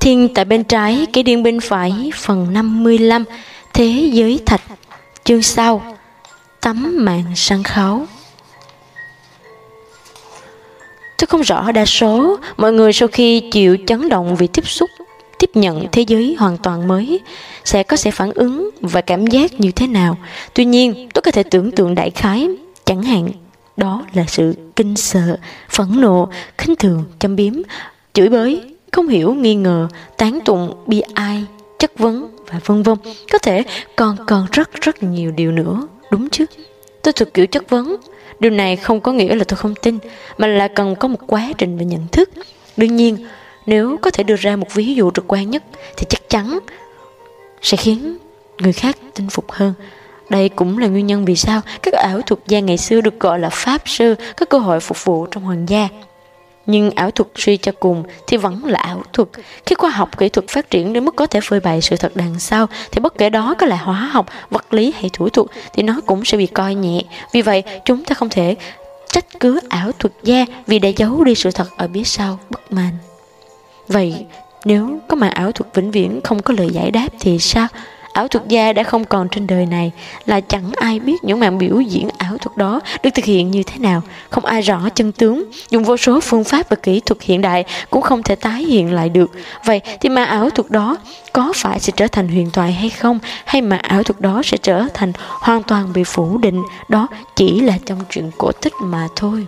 Thiên tại bên trái, cái điên bên phải, phần 55, Thế giới thạch, chương sau, tấm mạng sân khấu. Tôi không rõ đa số mọi người sau khi chịu chấn động vì tiếp xúc tiếp nhận thế giới hoàn toàn mới sẽ có sẽ phản ứng và cảm giác như thế nào tuy nhiên tôi có thể tưởng tượng đại khái chẳng hạn đó là sự kinh sợ phẫn nộ khinh thường châm biếm chửi bới không hiểu, nghi ngờ, tán tụng, bi ai, chất vấn và vân vân. Có thể còn còn rất rất nhiều điều nữa. Đúng chứ? Tôi thuộc kiểu chất vấn. Điều này không có nghĩa là tôi không tin, mà là cần có một quá trình về nhận thức. Đương nhiên, nếu có thể đưa ra một ví dụ trực quan nhất, thì chắc chắn sẽ khiến người khác tin phục hơn. Đây cũng là nguyên nhân vì sao các ảo thuật gia ngày xưa được gọi là pháp sư có cơ hội phục vụ trong hoàng gia nhưng ảo thuật suy cho cùng thì vẫn là ảo thuật. Khi khoa học kỹ thuật phát triển đến mức có thể phơi bày sự thật đằng sau, thì bất kể đó có là hóa học, vật lý hay thủ thuật, thì nó cũng sẽ bị coi nhẹ. Vì vậy, chúng ta không thể trách cứ ảo thuật gia vì đã giấu đi sự thật ở phía sau bất màn. Vậy, nếu có mà ảo thuật vĩnh viễn không có lời giải đáp thì sao? Ảo thuật gia đã không còn trên đời này, là chẳng ai biết những màn biểu diễn ảo thuật đó được thực hiện như thế nào. Không ai rõ chân tướng, dùng vô số phương pháp và kỹ thuật hiện đại cũng không thể tái hiện lại được. Vậy thì mà ảo thuật đó có phải sẽ trở thành huyền thoại hay không, hay mà ảo thuật đó sẽ trở thành hoàn toàn bị phủ định? Đó chỉ là trong chuyện cổ tích mà thôi.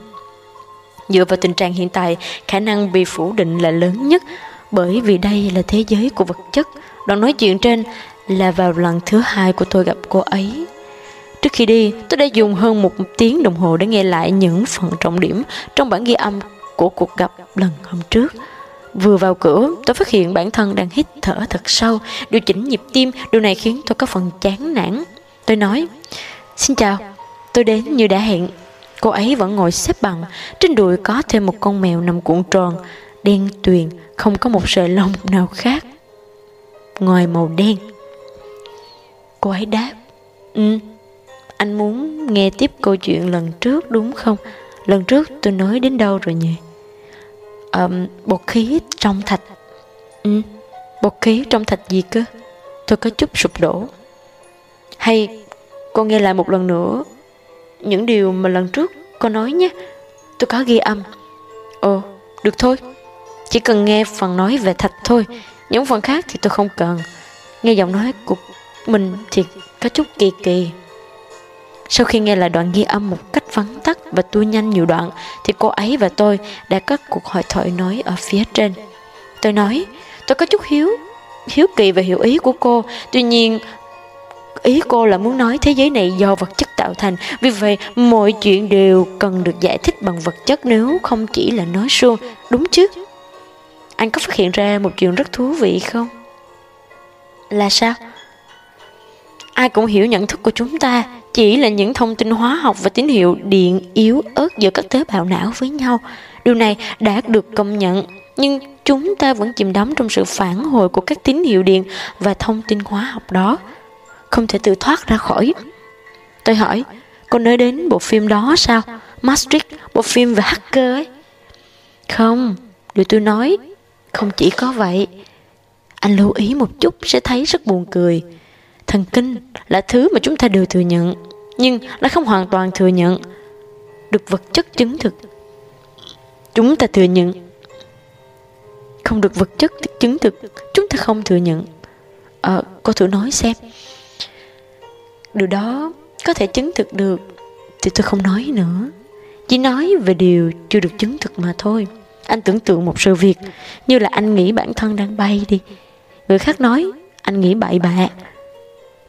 Dựa vào tình trạng hiện tại, khả năng bị phủ định là lớn nhất, bởi vì đây là thế giới của vật chất. Đoạn nói chuyện trên là vào lần thứ hai của tôi gặp cô ấy. Trước khi đi, tôi đã dùng hơn một tiếng đồng hồ để nghe lại những phần trọng điểm trong bản ghi âm của cuộc gặp lần hôm trước. Vừa vào cửa, tôi phát hiện bản thân đang hít thở thật sâu, điều chỉnh nhịp tim, điều này khiến tôi có phần chán nản. Tôi nói, xin chào, tôi đến như đã hẹn. Cô ấy vẫn ngồi xếp bằng, trên đùi có thêm một con mèo nằm cuộn tròn, đen tuyền, không có một sợi lông nào khác. Ngoài màu đen Cô ấy đáp Ừ Anh muốn nghe tiếp câu chuyện lần trước đúng không? Lần trước tôi nói đến đâu rồi nhỉ? Um, Bột khí trong thạch. Ừ Bột khí trong thạch gì cơ? Tôi có chút sụp đổ. Hay Cô nghe lại một lần nữa Những điều mà lần trước cô nói nhé. Tôi có ghi âm. Ồ được thôi. Chỉ cần nghe phần nói về thạch thôi. Những phần khác thì tôi không cần. Nghe giọng nói của mình thì có chút kỳ kỳ. Sau khi nghe lại đoạn ghi âm một cách vắn tắt và tua nhanh nhiều đoạn, thì cô ấy và tôi đã có cuộc hội thoại nói ở phía trên. Tôi nói, tôi có chút hiếu hiếu kỳ về hiểu ý của cô. Tuy nhiên, ý cô là muốn nói thế giới này do vật chất tạo thành. Vì vậy, mọi chuyện đều cần được giải thích bằng vật chất nếu không chỉ là nói suông. Đúng chứ? Anh có phát hiện ra một chuyện rất thú vị không? Là sao? Ai cũng hiểu nhận thức của chúng ta chỉ là những thông tin hóa học và tín hiệu điện yếu ớt giữa các tế bào não với nhau. Điều này đã được công nhận, nhưng chúng ta vẫn chìm đắm trong sự phản hồi của các tín hiệu điện và thông tin hóa học đó. Không thể tự thoát ra khỏi. Tôi hỏi, cô nói đến bộ phim đó sao? Maastricht, bộ phim về hacker ấy. Không, điều tôi nói không chỉ có vậy. Anh lưu ý một chút sẽ thấy rất buồn cười thần kinh là thứ mà chúng ta đều thừa nhận, nhưng lại không hoàn toàn thừa nhận được vật chất chứng thực. Chúng ta thừa nhận không được vật chất chứng thực, chúng ta không thừa nhận. Ờ cô thử nói xem. Điều đó có thể chứng thực được thì tôi không nói nữa. Chỉ nói về điều chưa được chứng thực mà thôi. Anh tưởng tượng một sự việc như là anh nghĩ bản thân đang bay đi. Người khác nói, anh nghĩ bậy bạ.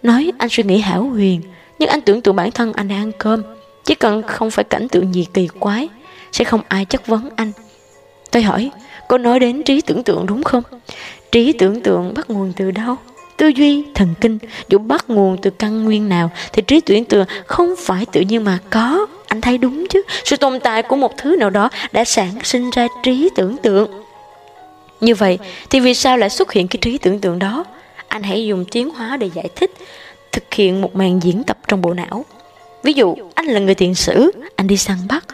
Nói anh suy nghĩ hảo huyền Nhưng anh tưởng tượng bản thân anh đang ăn cơm. Chỉ cần không phải cảnh tượng gì kỳ quái Sẽ không ai chất vấn anh. Tôi hỏi Cô nói đến trí tưởng tượng đúng không? Trí tưởng tượng bắt nguồn từ đâu? Tư duy, thần kinh Dù bắt nguồn từ căn nguyên nào Thì trí tưởng tượng không phải tự nhiên mà có. Anh thấy đúng chứ? Sự tồn tại của một thứ nào đó Đã sản sinh ra trí tưởng tượng. Như vậy thì vì sao lại xuất hiện cái trí tưởng tượng đó? Anh hãy dùng tiến hóa để giải thích, thực hiện một màn diễn tập trong bộ não. Ví dụ, anh là người thiện sử, anh đi săn bắt.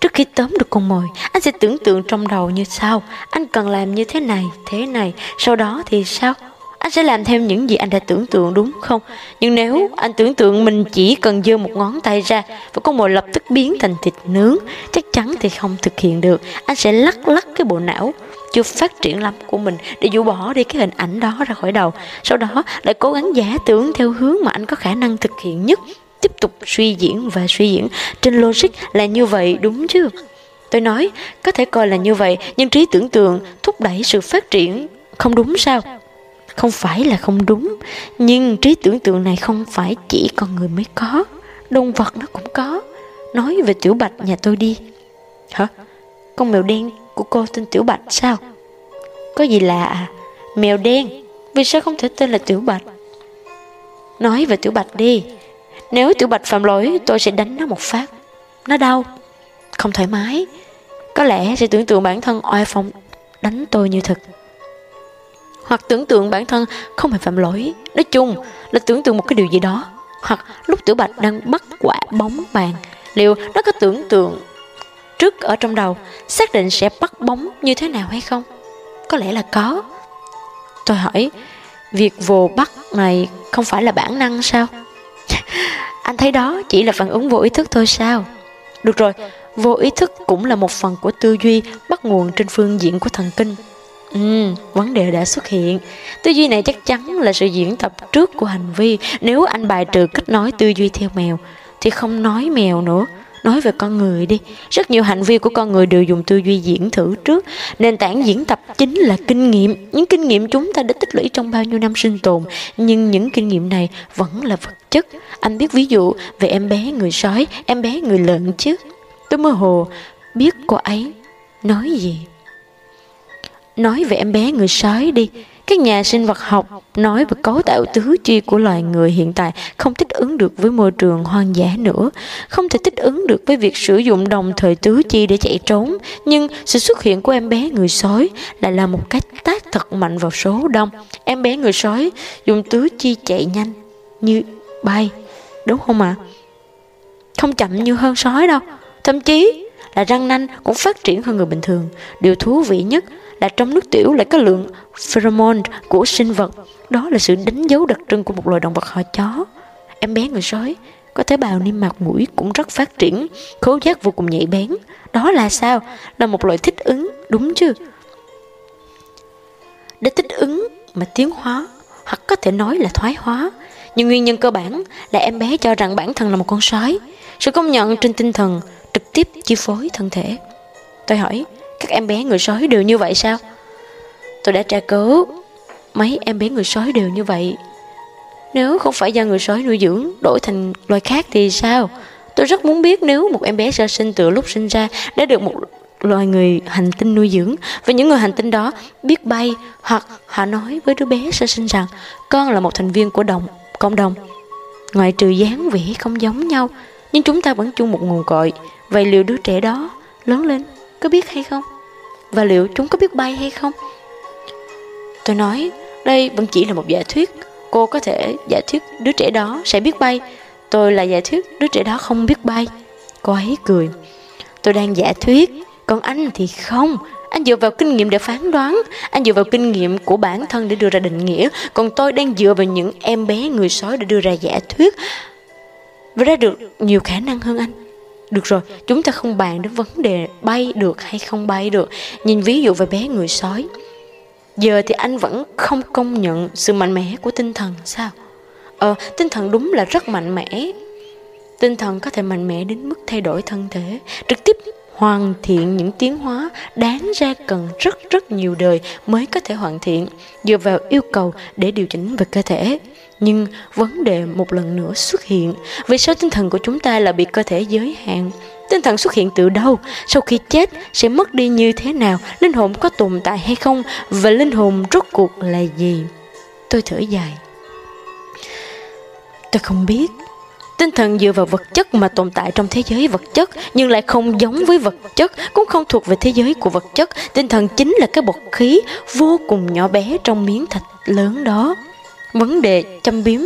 Trước khi tóm được con mồi, anh sẽ tưởng tượng trong đầu như sau. Anh cần làm như thế này, thế này, sau đó thì sao? Anh sẽ làm theo những gì anh đã tưởng tượng đúng không? Nhưng nếu anh tưởng tượng mình chỉ cần giơ một ngón tay ra và con mồi lập tức biến thành thịt nướng, chắc chắn thì không thực hiện được. Anh sẽ lắc lắc cái bộ não chưa phát triển lắm của mình, để dụ bỏ đi cái hình ảnh đó ra khỏi đầu. Sau đó lại cố gắng giả tưởng theo hướng mà anh có khả năng thực hiện nhất, tiếp tục suy diễn và suy diễn. Trên logic là như vậy, đúng chứ? Tôi nói, có thể coi là như vậy, nhưng trí tưởng tượng thúc đẩy sự phát triển không đúng sao? Không phải là không đúng, nhưng trí tưởng tượng này không phải chỉ con người mới có, động vật nó cũng có. Nói về tiểu bạch nhà tôi đi. Hả? Con mèo đen của cô tên tiểu bạch sao? Có gì lạ à? Mèo đen. Vì sao không thể tên là tiểu bạch? Nói về tiểu bạch đi. Nếu tiểu bạch phạm lỗi, tôi sẽ đánh nó một phát. Nó đau. Không thoải mái. Có lẽ sẽ tưởng tượng bản thân oai phong đánh tôi như thực Hoặc tưởng tượng bản thân không hề phạm lỗi. Nói chung là tưởng tượng một cái điều gì đó. Hoặc lúc tiểu bạch đang bắt quả bóng bàn Liệu nó có tưởng tượng trước ở trong đầu Xác định sẽ bắt bóng như thế nào hay không Có lẽ là có Tôi hỏi Việc vồ bắt này không phải là bản năng sao anh thấy đó chỉ là phản ứng vô ý thức thôi sao? Được rồi, vô ý thức cũng là một phần của tư duy bắt nguồn trên phương diện của thần kinh. Ừ, vấn đề đã xuất hiện. Tư duy này chắc chắn là sự diễn tập trước của hành vi. Nếu anh bài trừ cách nói tư duy theo mèo, thì không nói mèo nữa nói về con người đi, rất nhiều hành vi của con người đều dùng tư duy diễn thử trước. Nền tảng diễn tập chính là kinh nghiệm. Những kinh nghiệm chúng ta đã tích lũy trong bao nhiêu năm sinh tồn, nhưng những kinh nghiệm này vẫn là vật chất. Anh biết ví dụ về em bé người sói, em bé người lợn chứ? Tôi mơ hồ biết cô ấy nói gì. Nói về em bé người sói đi các nhà sinh vật học nói về cấu tạo tứ chi của loài người hiện tại không thích ứng được với môi trường hoang dã nữa, không thể thích ứng được với việc sử dụng đồng thời tứ chi để chạy trốn. Nhưng sự xuất hiện của em bé người sói lại là một cái tác thật mạnh vào số đông. Em bé người sói dùng tứ chi chạy nhanh như bay, đúng không ạ? À? Không chậm như hơn sói đâu, thậm chí là răng nanh cũng phát triển hơn người bình thường. Điều thú vị nhất là trong nước tiểu lại có lượng pheromone của sinh vật. Đó là sự đánh dấu đặc trưng của một loài động vật họ chó. Em bé người sói có tế bào niêm mạc mũi cũng rất phát triển, khứu giác vô cùng nhạy bén. Đó là sao? Là một loại thích ứng, đúng chứ? Để thích ứng mà tiến hóa, hoặc có thể nói là thoái hóa. Nhưng nguyên nhân cơ bản là em bé cho rằng bản thân là một con sói. Sự công nhận trên tinh thần trực tiếp chi phối thân thể. Tôi hỏi, các em bé người sói đều như vậy sao? Tôi đã tra cứu Mấy em bé người sói đều như vậy. Nếu không phải do người sói nuôi dưỡng Đổi thành loài khác thì sao? Tôi rất muốn biết nếu một em bé sơ sinh từ lúc sinh ra Đã được một loài người hành tinh nuôi dưỡng Và những người hành tinh đó biết bay Hoặc họ nói với đứa bé sơ sinh rằng Con là một thành viên của đồng cộng đồng. Ngoài trừ dáng vẻ không giống nhau Nhưng chúng ta vẫn chung một nguồn cội Vậy liệu đứa trẻ đó lớn lên có biết hay không? Và liệu chúng có biết bay hay không? Tôi nói, đây vẫn chỉ là một giả thuyết. Cô có thể giả thuyết đứa trẻ đó sẽ biết bay. Tôi là giả thuyết đứa trẻ đó không biết bay. Cô ấy cười. Tôi đang giả thuyết, còn anh thì không. Anh dựa vào kinh nghiệm để phán đoán, anh dựa vào kinh nghiệm của bản thân để đưa ra định nghĩa, còn tôi đang dựa vào những em bé người sói để đưa ra giả thuyết và ra được nhiều khả năng hơn anh. Được rồi, chúng ta không bàn đến vấn đề bay được hay không bay được. Nhìn ví dụ về bé người sói. Giờ thì anh vẫn không công nhận sự mạnh mẽ của tinh thần sao? Ờ, tinh thần đúng là rất mạnh mẽ. Tinh thần có thể mạnh mẽ đến mức thay đổi thân thể, trực tiếp hoàn thiện những tiến hóa đáng ra cần rất rất nhiều đời mới có thể hoàn thiện dựa vào yêu cầu để điều chỉnh về cơ thể nhưng vấn đề một lần nữa xuất hiện, vì sao tinh thần của chúng ta là bị cơ thể giới hạn? Tinh thần xuất hiện từ đâu? Sau khi chết, sẽ mất đi như thế nào? Linh hồn có tồn tại hay không? Và linh hồn rốt cuộc là gì? Tôi thở dài. Tôi không biết. Tinh thần dựa vào vật chất mà tồn tại trong thế giới vật chất, nhưng lại không giống với vật chất, cũng không thuộc về thế giới của vật chất. Tinh thần chính là cái bột khí vô cùng nhỏ bé trong miếng thịt lớn đó vấn đề châm biếm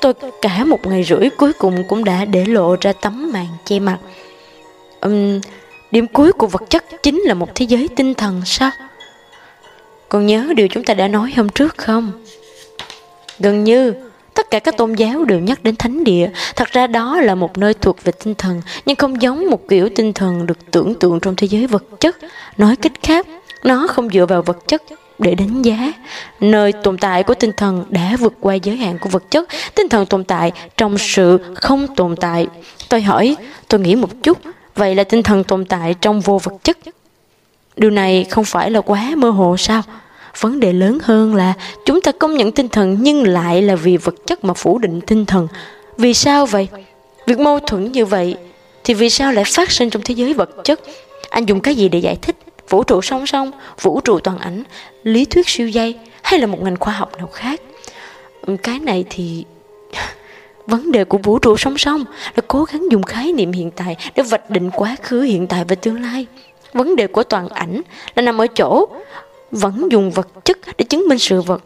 tôi cả một ngày rưỡi cuối cùng cũng đã để lộ ra tấm màn che mặt um, Điểm cuối của vật chất chính là một thế giới tinh thần sao? Còn nhớ điều chúng ta đã nói hôm trước không? Gần như tất cả các tôn giáo đều nhắc đến thánh địa. Thật ra đó là một nơi thuộc về tinh thần, nhưng không giống một kiểu tinh thần được tưởng tượng trong thế giới vật chất. Nói cách khác, nó không dựa vào vật chất để đánh giá. Nơi tồn tại của tinh thần đã vượt qua giới hạn của vật chất. Tinh thần tồn tại trong sự không tồn tại. Tôi hỏi, tôi nghĩ một chút, vậy là tinh thần tồn tại trong vô vật chất. Điều này không phải là quá mơ hồ sao? Vấn đề lớn hơn là chúng ta công nhận tinh thần nhưng lại là vì vật chất mà phủ định tinh thần. Vì sao vậy? Việc mâu thuẫn như vậy thì vì sao lại phát sinh trong thế giới vật chất? Anh dùng cái gì để giải thích? Vũ trụ song song, vũ trụ toàn ảnh, lý thuyết siêu dây hay là một ngành khoa học nào khác? Ừ, cái này thì Vấn đề của vũ trụ song song là cố gắng dùng khái niệm hiện tại để vạch định quá khứ, hiện tại và tương lai. Vấn đề của toàn ảnh là nằm ở chỗ vẫn dùng vật chất để chứng minh sự vật.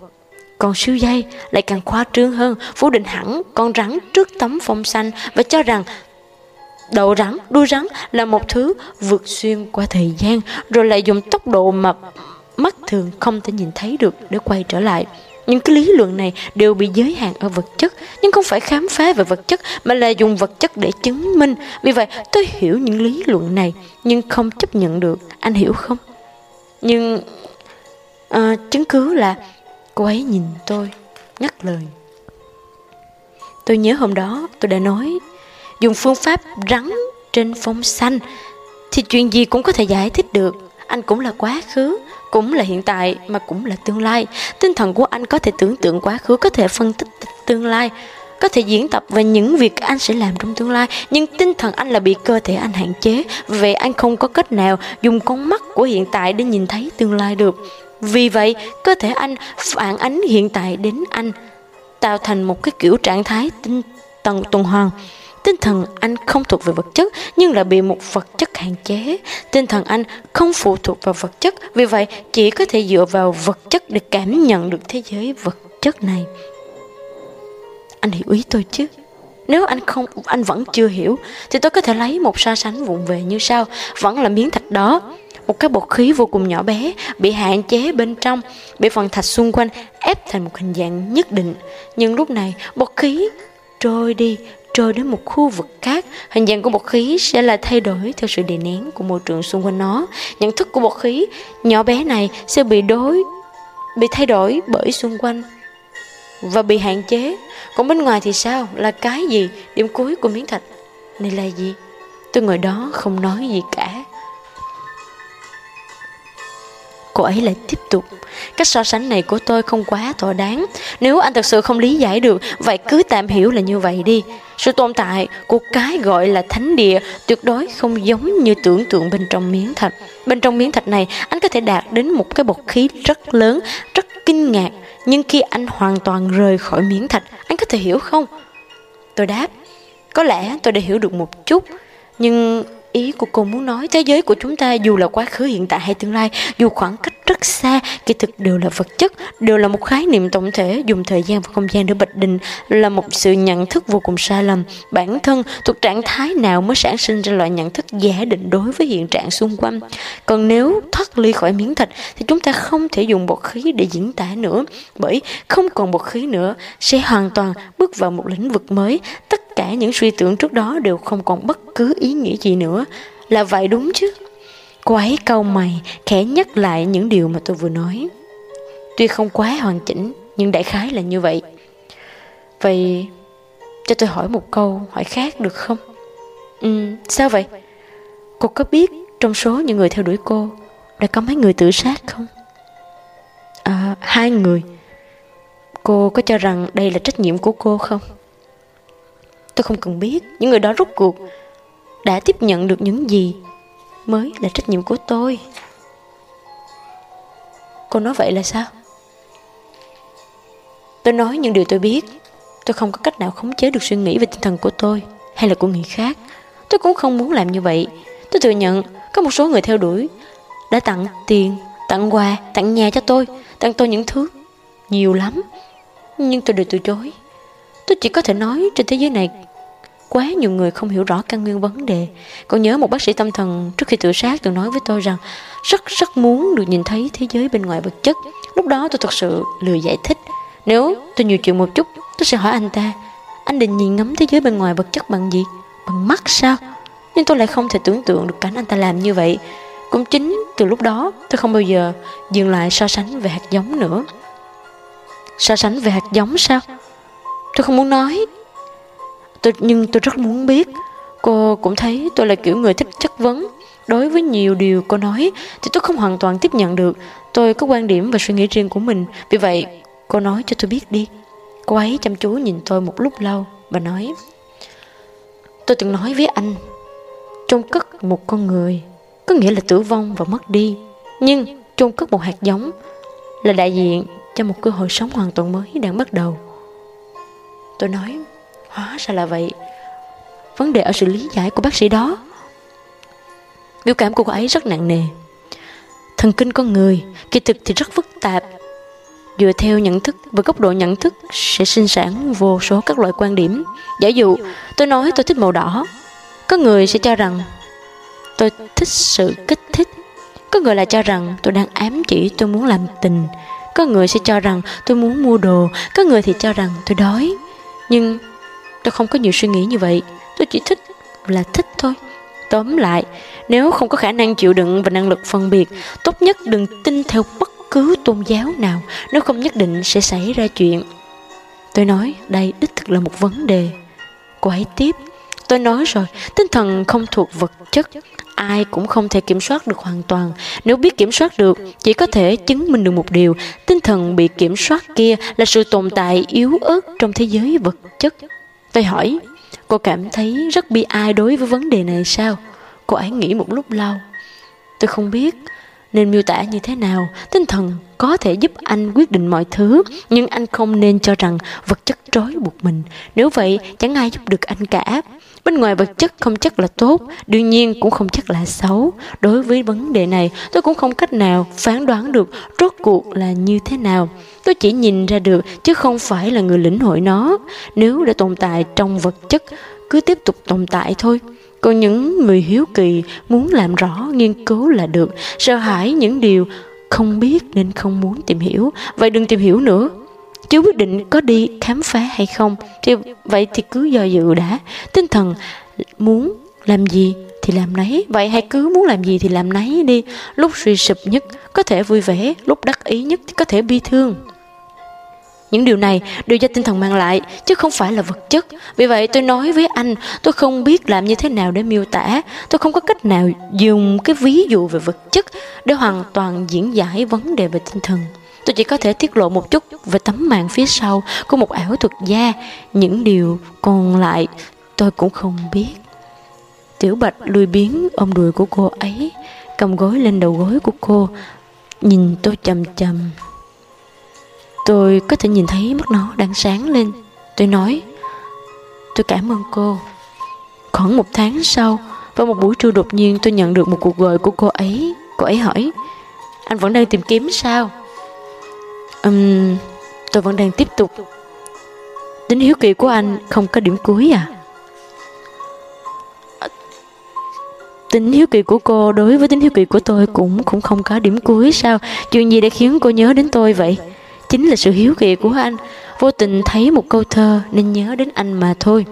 Còn siêu dây lại càng khoa trương hơn, phủ định hẳn con rắn trước tấm phong xanh và cho rằng đầu rắn, đuôi rắn là một thứ vượt xuyên qua thời gian rồi lại dùng tốc độ mà mắt thường không thể nhìn thấy được để quay trở lại. Những cái lý luận này đều bị giới hạn ở vật chất, nhưng không phải khám phá về vật chất mà là dùng vật chất để chứng minh. Vì vậy, tôi hiểu những lý luận này nhưng không chấp nhận được. Anh hiểu không? Nhưng à, chứng cứ là cô ấy nhìn tôi ngắt lời tôi nhớ hôm đó tôi đã nói dùng phương pháp rắn trên phong xanh thì chuyện gì cũng có thể giải thích được. Anh cũng là quá khứ cũng là hiện tại mà cũng là tương lai. Tinh thần của anh có thể tưởng tượng quá khứ có thể phân tích tương lai có thể diễn tập về những việc anh sẽ làm trong tương lai. Nhưng tinh thần anh là bị cơ thể anh hạn chế vậy anh không có cách nào dùng con mắt của hiện tại để nhìn thấy tương lai được. Vì vậy, cơ thể anh phản ánh hiện tại đến anh, tạo thành một cái kiểu trạng thái tinh tầng tuần hoàn. Tinh thần anh không thuộc về vật chất nhưng lại bị một vật chất hạn chế. Tinh thần anh không phụ thuộc vào vật chất, vì vậy chỉ có thể dựa vào vật chất để cảm nhận được thế giới vật chất này. Anh hiểu ý tôi chứ? Nếu anh không anh vẫn chưa hiểu thì tôi có thể lấy một so sánh vụn về như sau, vẫn là miếng thạch đó một cái bột khí vô cùng nhỏ bé bị hạn chế bên trong bị phần thạch xung quanh ép thành một hình dạng nhất định nhưng lúc này bột khí trôi đi trôi đến một khu vực khác, hình dạng của bột khí sẽ là thay đổi theo sự đè nén của môi trường xung quanh nó. Nhận thức của bột khí nhỏ bé này sẽ bị đối, bị thay đổi bởi xung quanh và bị hạn chế. Còn bên ngoài thì sao? Là cái gì? Điểm cuối của miếng thạch này là gì? Tôi ngồi đó không nói gì cả. Cô ấy lại tiếp tục. Cách so sánh này của tôi không quá thỏa đáng. Nếu anh thật sự không lý giải được, Vậy cứ tạm hiểu là như vậy đi. Sự tồn tại của cái gọi là thánh địa Tuyệt đối không giống như tưởng tượng bên trong miếng thạch. Bên trong miếng thạch này, Anh có thể đạt đến một cái bột khí rất lớn, Rất kinh ngạc. Nhưng khi anh hoàn toàn rời khỏi miếng thạch, Anh có thể hiểu không? Tôi đáp, Có lẽ tôi đã hiểu được một chút. Nhưng Ý của cô muốn nói. Thế giới của chúng ta dù là quá khứ hiện tại hay tương lai, dù khoảng cách rất xa, kỳ thực đều là vật chất, đều là một khái niệm tổng thể dùng thời gian và không gian để bạch định là một sự nhận thức vô cùng sai lầm. Bản thân thuộc trạng thái nào mới sản sinh ra loại nhận thức giả định đối với hiện trạng xung quanh. Còn nếu thoát ly khỏi miếng thịt thì chúng ta không thể dùng bột khí để diễn tả nữa, bởi không còn bột khí nữa sẽ hoàn toàn bước vào một lĩnh vực mới. Tất cả những suy tưởng trước đó đều không còn bất cứ ý nghĩa gì nữa là vậy đúng chứ cô ấy câu mày khẽ nhắc lại những điều mà tôi vừa nói. Tuy không quá hoàn chỉnh nhưng đại khái là như vậy. Vậy cho tôi hỏi một câu hỏi khác được không? Ừ sao vậy? Cô có biết trong số những người theo đuổi cô đã có mấy người tự sát không? À, hai người. Cô có cho rằng đây là trách nhiệm của cô không? Tôi không cần biết những người đó rút cuộc đã tiếp nhận được những gì mới là trách nhiệm của tôi. Cô nói vậy là sao? Tôi nói những điều tôi biết. Tôi không có cách nào khống chế được suy nghĩ về tinh thần của tôi hay là của người khác. Tôi cũng không muốn làm như vậy. Tôi thừa nhận có một số người theo đuổi đã tặng tiền, tặng quà, tặng nhà cho tôi, tặng tôi những thứ nhiều lắm. Nhưng tôi đều từ chối. Tôi chỉ có thể nói trên thế giới này quá nhiều người không hiểu rõ căn nguyên vấn đề. Còn nhớ một bác sĩ tâm thần trước khi tự sát từng nói với tôi rằng rất rất muốn được nhìn thấy thế giới bên ngoài vật chất. Lúc đó tôi thật sự lười giải thích. Nếu tôi nhiều chuyện một chút, tôi sẽ hỏi anh ta, anh định nhìn ngắm thế giới bên ngoài vật chất bằng gì? Bằng mắt sao? Nhưng tôi lại không thể tưởng tượng được cảnh anh ta làm như vậy. Cũng chính từ lúc đó tôi không bao giờ dừng lại so sánh về hạt giống nữa. So sánh về hạt giống sao? Tôi không muốn nói tôi, Nhưng tôi rất muốn biết. Cô cũng thấy tôi là kiểu người thích chất vấn. Đối với nhiều điều cô nói Thì tôi không hoàn toàn tiếp nhận được. Tôi có quan điểm và suy nghĩ riêng của mình. Vì vậy cô nói cho tôi biết đi. Cô ấy chăm chú nhìn tôi một lúc lâu Và nói Tôi từng nói với anh chôn cất một con người Có nghĩa là tử vong và mất đi. Nhưng chôn cất một hạt giống Là đại diện cho một cơ hội sống hoàn toàn mới đang bắt đầu. Tôi nói Hóa ra là vậy. Vấn đề ở sự lý giải của bác sĩ đó. Biểu cảm của cô ấy rất nặng nề. Thần kinh con người Kỳ thực thì rất phức tạp. Dựa theo nhận thức và góc độ nhận thức Sẽ sinh sản vô số các loại quan điểm. Giả dụ, tôi nói tôi thích màu đỏ. Có người sẽ cho rằng Tôi thích sự kích thích. Có người lại cho rằng tôi đang ám chỉ tôi muốn làm tình. Có người sẽ cho rằng tôi muốn mua đồ. Có người thì cho rằng tôi đói. Nhưng tôi không có nhiều suy nghĩ như vậy Tôi chỉ thích là thích thôi Tóm lại, nếu không có khả năng chịu đựng và năng lực phân biệt, tốt nhất đừng tin theo bất cứ tôn giáo nào, nếu không nhất định sẽ xảy ra chuyện. Tôi nói, đây đích thực là một vấn đề. Cô ấy tiếp, tôi nói rồi, tinh thần không thuộc vật chất, ai cũng không thể kiểm soát được hoàn toàn. Nếu biết kiểm soát được, chỉ có thể chứng minh được một điều, tinh thần bị kiểm soát kia là sự tồn tại yếu ớt trong thế giới vật chất. Tôi hỏi, Cô cảm thấy rất bi ai đối với vấn đề này sao? Cô ấy nghĩ một lúc lâu. Tôi không biết nên miêu tả như thế nào. Tinh thần có thể giúp anh quyết định mọi thứ, nhưng anh không nên cho rằng vật chất trói buộc mình. Nếu vậy, chẳng ai giúp được anh cả. Bên ngoài vật chất không chắc là tốt, đương nhiên cũng không chắc là xấu. Đối với vấn đề này, tôi cũng không cách nào phán đoán được rốt cuộc là như thế nào. Tôi chỉ nhìn ra được, chứ không phải là người lĩnh hội nó. Nếu đã tồn tại trong vật chất, cứ tiếp tục tồn tại thôi. Còn những người hiếu kỳ muốn làm rõ, nghiên cứu là được, sợ hãi những điều không biết nên không muốn tìm hiểu, vậy đừng tìm hiểu nữa chưa quyết định có đi khám phá hay không thì vậy thì cứ do dự đã. Tinh thần muốn làm gì thì làm nấy. Vậy hãy cứ muốn làm gì thì làm nấy đi. Lúc suy sụp nhất có thể vui vẻ, lúc đắc ý nhất thì có thể bi thương. Những điều này đều do tinh thần mang lại, chứ không phải là vật chất. Vì vậy tôi nói với anh, tôi không biết làm như thế nào để miêu tả. Tôi không có cách nào dùng cái ví dụ về vật chất để hoàn toàn diễn giải vấn đề về tinh thần. Tôi chỉ có thể tiết lộ một chút về tấm màn phía sau của một ảo thuật gia. Những điều còn lại tôi cũng không biết. Tiểu Bạch lùi biến ôm đùi của cô ấy, cầm gối lên đầu gối của cô, nhìn tôi chầm chầm. Tôi có thể nhìn thấy mắt nó đang sáng lên. Tôi nói, tôi cảm ơn cô. Khoảng một tháng sau, vào một buổi trưa đột nhiên tôi nhận được một cuộc gọi của cô ấy. Cô ấy hỏi, anh vẫn đang tìm kiếm sao? Um, Tôi vẫn đang tiếp tục. Tính hiếu kỳ của anh không có điểm cuối à? Tính hiếu kỳ của cô đối với tính hiếu kỳ của tôi cũng cũng không có điểm cuối sao? Chuyện gì đã khiến cô nhớ đến tôi vậy? Chính là sự hiếu kỳ của anh. Vô tình thấy một câu thơ nên nhớ đến anh mà thôi.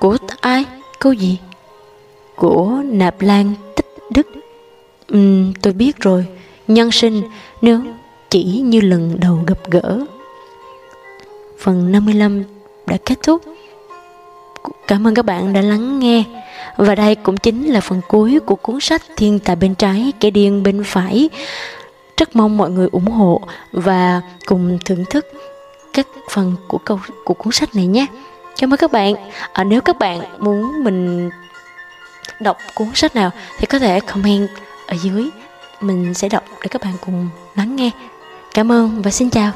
Của ai? Câu gì? Của Nạp Lan um, tôi biết rồi, nhân sinh nếu chỉ như lần đầu gặp gỡ. Phần 55 đã kết thúc. Cảm ơn các bạn đã lắng nghe. Và đây cũng chính là phần cuối của cuốn sách Thiên tài bên trái, kẻ điên bên phải. Rất mong mọi người ủng hộ và cùng thưởng thức các phần của câu của cuốn sách này nhé. Cảm ơn các bạn. À, nếu các bạn muốn mình đọc cuốn sách nào thì có thể comment ở dưới. Mình sẽ đọc để các bạn cùng lắng nghe. Cảm ơn và xin chào.